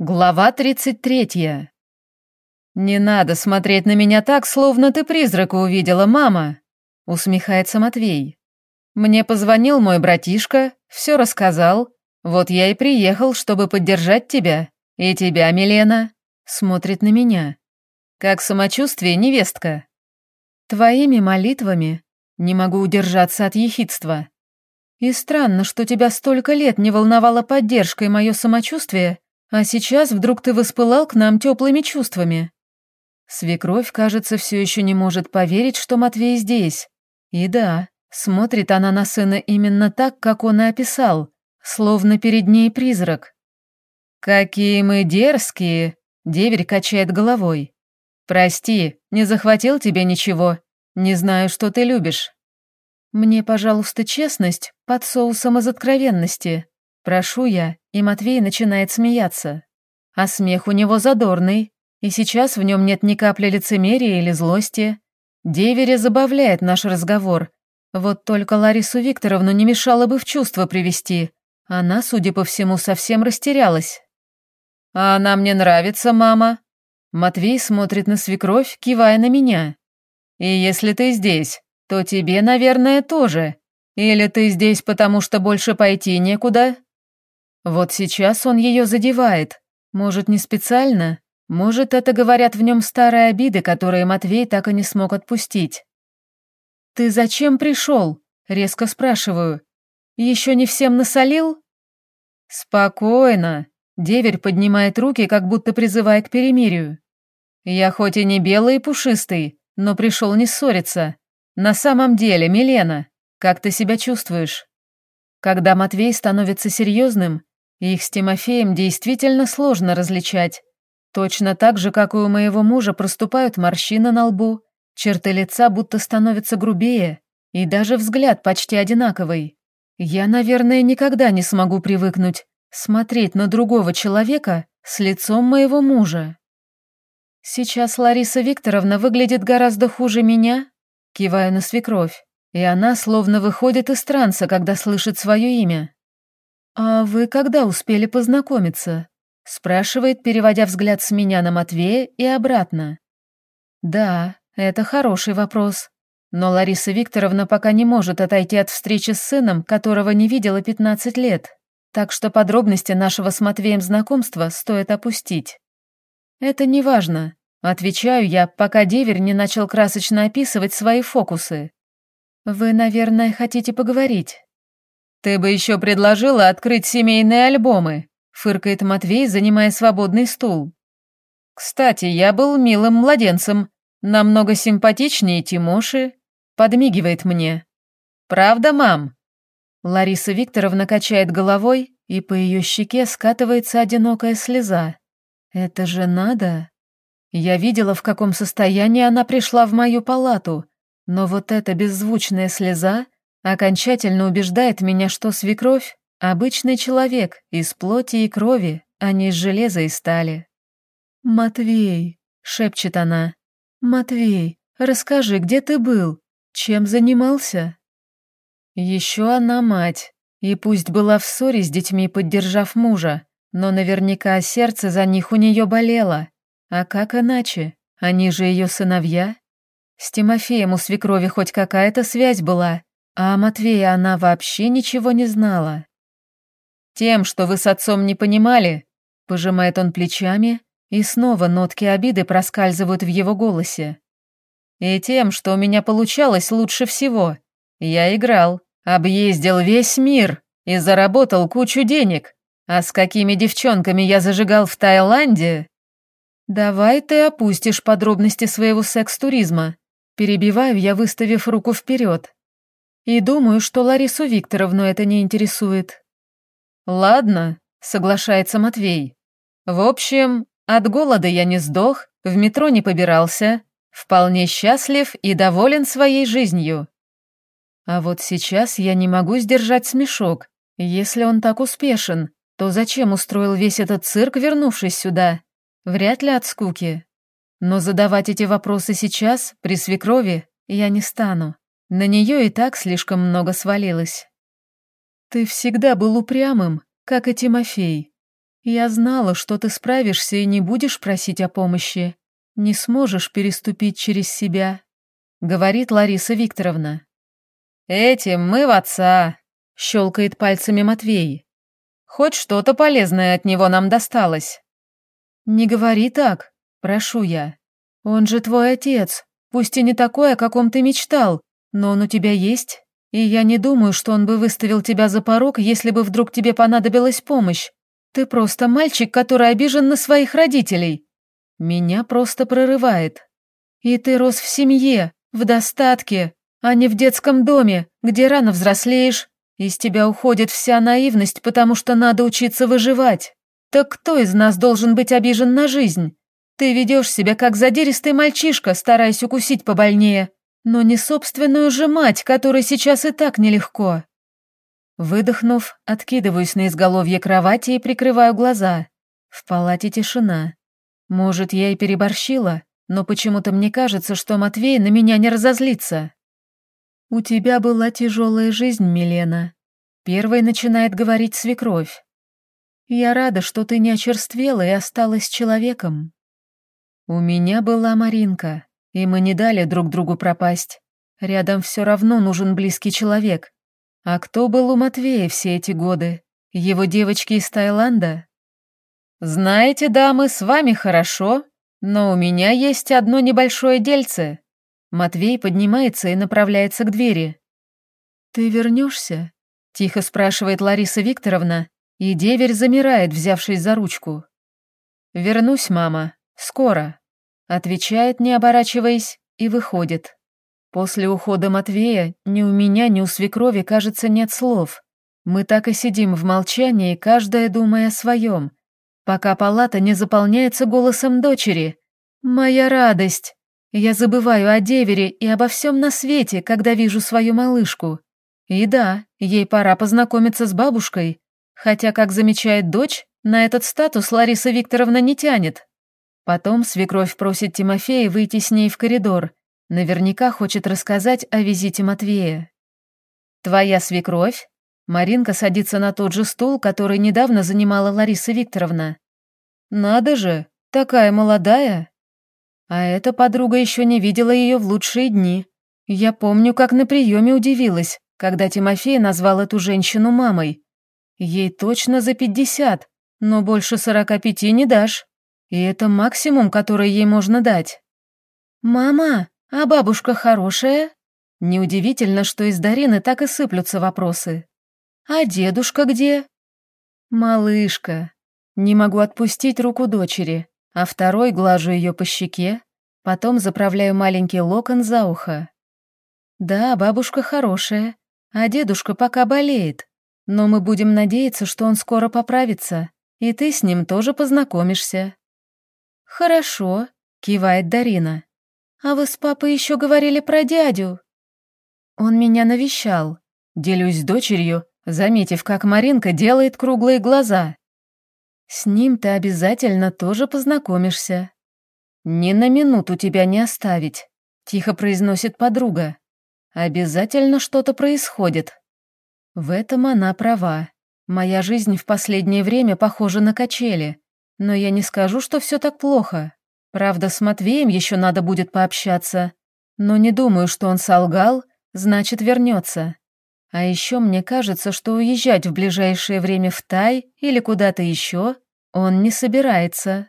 Глава 33. «Не надо смотреть на меня так, словно ты призрака увидела, мама», — усмехается Матвей. «Мне позвонил мой братишка, все рассказал. Вот я и приехал, чтобы поддержать тебя. И тебя, Милена». Смотрит на меня. «Как самочувствие, невестка?» «Твоими молитвами не могу удержаться от ехидства. И странно, что тебя столько лет не волновала поддержка и мое самочувствие, а сейчас вдруг ты воспылал к нам теплыми чувствами. Свекровь, кажется, все еще не может поверить, что Матвей здесь. И да, смотрит она на сына именно так, как он и описал, словно перед ней призрак. «Какие мы дерзкие!» — деверь качает головой. «Прости, не захватил тебе ничего. Не знаю, что ты любишь». «Мне, пожалуйста, честность под соусом из откровенности», Прошу я, и Матвей начинает смеяться. А смех у него задорный, и сейчас в нем нет ни капли лицемерия или злости. Деверя забавляет наш разговор. Вот только Ларису Викторовну не мешало бы в чувство привести. Она, судя по всему, совсем растерялась. «А она мне нравится, мама». Матвей смотрит на свекровь, кивая на меня. «И если ты здесь, то тебе, наверное, тоже. Или ты здесь, потому что больше пойти некуда?» Вот сейчас он ее задевает. Может, не специально? Может, это говорят в нем старые обиды, которые Матвей так и не смог отпустить. «Ты зачем пришел?» — резко спрашиваю. «Еще не всем насолил?» «Спокойно», — деверь поднимает руки, как будто призывая к перемирию. «Я хоть и не белый и пушистый, но пришел не ссориться. На самом деле, Милена, как ты себя чувствуешь?» Когда Матвей становится серьезным, их с Тимофеем действительно сложно различать. Точно так же, как и у моего мужа, проступают морщины на лбу, черты лица будто становятся грубее, и даже взгляд почти одинаковый. Я, наверное, никогда не смогу привыкнуть смотреть на другого человека с лицом моего мужа. Сейчас Лариса Викторовна выглядит гораздо хуже меня, киваю на свекровь, и она словно выходит из транса, когда слышит свое имя. «А вы когда успели познакомиться?» — спрашивает, переводя взгляд с меня на Матвея и обратно. «Да, это хороший вопрос. Но Лариса Викторовна пока не может отойти от встречи с сыном, которого не видела 15 лет, так что подробности нашего с Матвеем знакомства стоит опустить. Это не важно. Отвечаю я, пока деверь не начал красочно описывать свои фокусы. Вы, наверное, хотите поговорить. «Ты бы еще предложила открыть семейные альбомы», — фыркает Матвей, занимая свободный стул. «Кстати, я был милым младенцем, намного симпатичнее Тимоши», — подмигивает мне. «Правда, мам?» Лариса Викторовна качает головой, и по ее щеке скатывается одинокая слеза. «Это же надо!» Я видела, в каком состоянии она пришла в мою палату, но вот эта беззвучная слеза — окончательно убеждает меня, что свекровь — обычный человек из плоти и крови, а не из железа и стали. «Матвей», — шепчет она, — «Матвей, расскажи, где ты был? Чем занимался?» Еще она мать, и пусть была в ссоре с детьми, поддержав мужа, но наверняка сердце за них у нее болело. А как иначе? Они же ее сыновья. С Тимофеем у свекрови хоть какая-то связь была, а о Матвее она вообще ничего не знала. «Тем, что вы с отцом не понимали», — пожимает он плечами, и снова нотки обиды проскальзывают в его голосе. «И тем, что у меня получалось лучше всего. Я играл, объездил весь мир и заработал кучу денег. А с какими девчонками я зажигал в Таиланде?» «Давай ты опустишь подробности своего секс-туризма», перебиваю я, выставив руку вперед. И думаю, что Ларису Викторовну это не интересует. Ладно, соглашается Матвей. В общем, от голода я не сдох, в метро не побирался, вполне счастлив и доволен своей жизнью. А вот сейчас я не могу сдержать смешок. Если он так успешен, то зачем устроил весь этот цирк, вернувшись сюда? Вряд ли от скуки. Но задавать эти вопросы сейчас, при свекрови, я не стану. На нее и так слишком много свалилось. Ты всегда был упрямым, как и Тимофей. Я знала, что ты справишься и не будешь просить о помощи. Не сможешь переступить через себя», — говорит Лариса Викторовна. «Этим мы в отца», — щелкает пальцами Матвей. «Хоть что-то полезное от него нам досталось». «Не говори так, прошу я. Он же твой отец, пусть и не такой, о каком ты мечтал, но он у тебя есть, и я не думаю, что он бы выставил тебя за порог, если бы вдруг тебе понадобилась помощь. Ты просто мальчик, который обижен на своих родителей. Меня просто прорывает. И ты рос в семье, в достатке, а не в детском доме, где рано взрослеешь. Из тебя уходит вся наивность, потому что надо учиться выживать. Так кто из нас должен быть обижен на жизнь? Ты ведешь себя как задиристый мальчишка, стараясь укусить побольнее, но не собственную же мать, которой сейчас и так нелегко. Выдохнув, откидываюсь на изголовье кровати и прикрываю глаза. В палате тишина. Может, я и переборщила, но почему-то мне кажется, что Матвей на меня не разозлится. «У тебя была тяжелая жизнь, Милена», — первой начинает говорить свекровь. «Я рада, что ты не очерствела и осталась человеком». «У меня была Маринка, и мы не дали друг другу пропасть. Рядом все равно нужен близкий человек. А кто был у Матвея все эти годы? Его девочки из Таиланда?» «Знаете, дамы, с вами хорошо, но у меня есть одно небольшое дельце». Матвей поднимается и направляется к двери. «Ты вернешься?» — тихо спрашивает Лариса Викторовна, и деверь замирает, взявшись за ручку. «Вернусь, мама. Скоро», — отвечает, не оборачиваясь, и выходит. После ухода Матвея ни у меня, ни у свекрови, кажется, нет слов. Мы так и сидим в молчании, каждая думая о своем, пока палата не заполняется голосом дочери. «Моя радость!» Я забываю о девере и обо всем на свете, когда вижу свою малышку. И да, ей пора познакомиться с бабушкой, хотя, как замечает дочь, на этот статус Лариса Викторовна не тянет. Потом свекровь просит Тимофея выйти с ней в коридор. Наверняка хочет рассказать о визите Матвея. «Твоя свекровь?» Маринка садится на тот же стул, который недавно занимала Лариса Викторовна. «Надо же, такая молодая!» А эта подруга еще не видела ее в лучшие дни. Я помню, как на приеме удивилась, когда Тимофей назвал эту женщину мамой. Ей точно за пятьдесят, но больше сорока пяти не дашь. И это максимум, который ей можно дать. «Мама, а бабушка хорошая?» Неудивительно, что из Дарины так и сыплются вопросы. «А дедушка где?» «Малышка». Не могу отпустить руку дочери а второй глажу ее по щеке, потом заправляю маленький локон за ухо. Да, бабушка хорошая, а дедушка пока болеет, но мы будем надеяться, что он скоро поправится, и ты с ним тоже познакомишься. Хорошо, кивает Дарина. А вы с папой еще говорили про дядю. Он меня навещал. Делюсь с дочерью, заметив, как Маринка делает круглые глаза. С ним ты обязательно тоже познакомишься. Ни на минуту тебя не оставить, тихо произносит подруга. Обязательно что-то происходит. В этом она права. Моя жизнь в последнее время похожа на качели, но я не скажу, что все так плохо. Правда, с Матвеем еще надо будет пообщаться, но не думаю, что он солгал, значит, вернется. А еще мне кажется, что уезжать в ближайшее время в Тай или куда-то еще он не собирается.